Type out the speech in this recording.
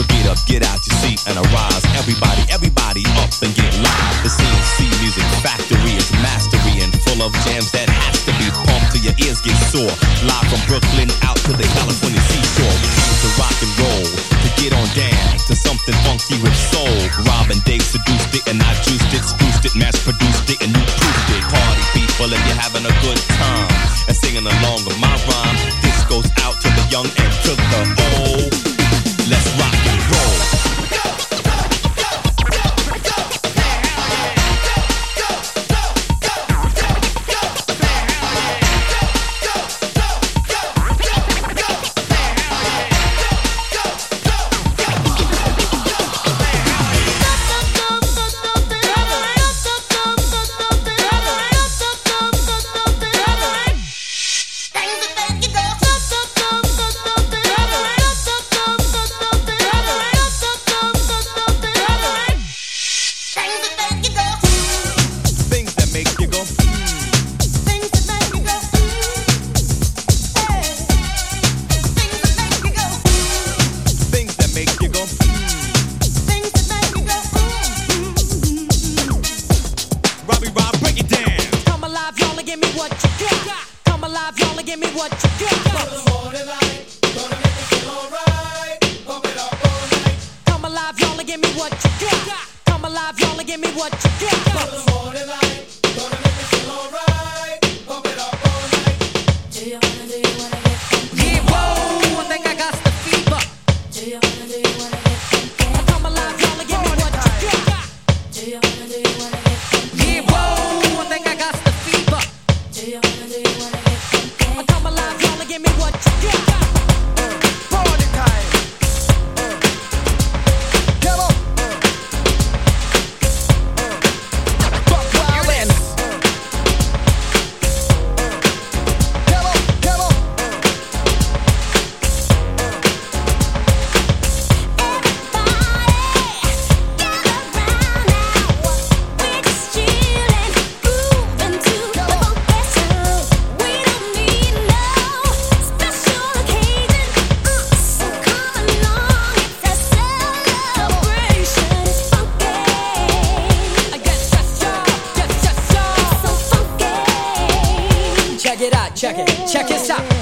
So get up, get out your seat and arise. Everybody, everybody up and get live. The C+C Music Factory is mastery and full of jams that has to be pumped till your ears get sore. Live from Brooklyn out to the California seashore. We come to rock and roll, to get on down, to something funky with soul. Robin Day Y'all, give me what you got. The morning light, gonna make you feel alright. Bump it up all night. Come alive, y'all, give me what you got. Come alive, y'all, give me what you got. Check it. Check it out.